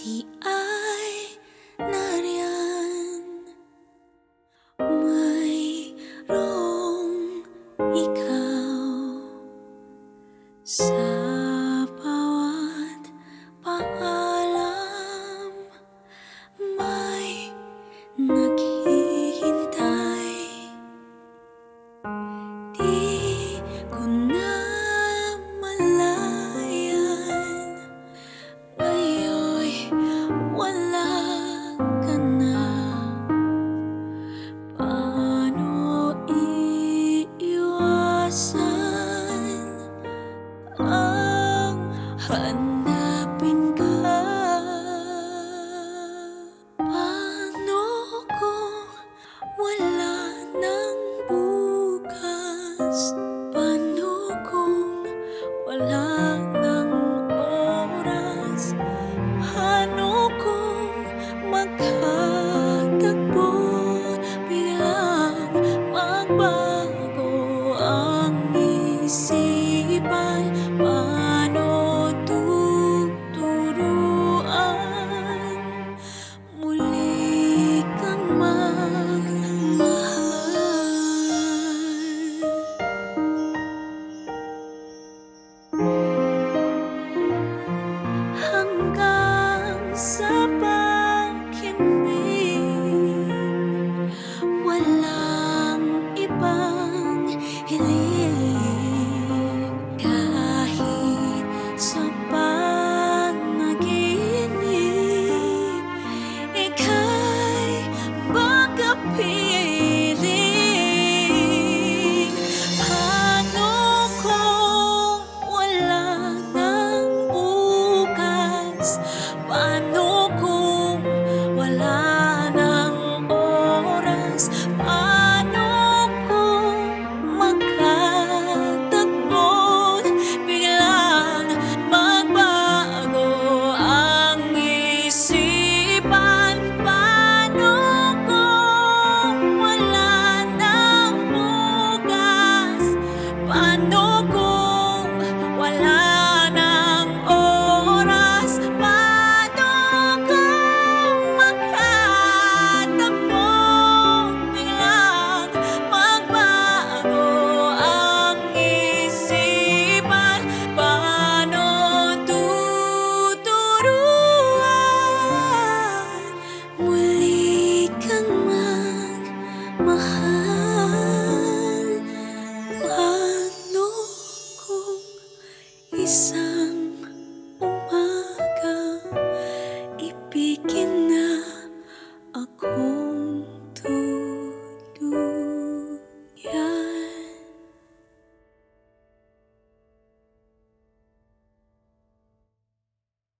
第一 sun. Mom. isang umaga Ipigin na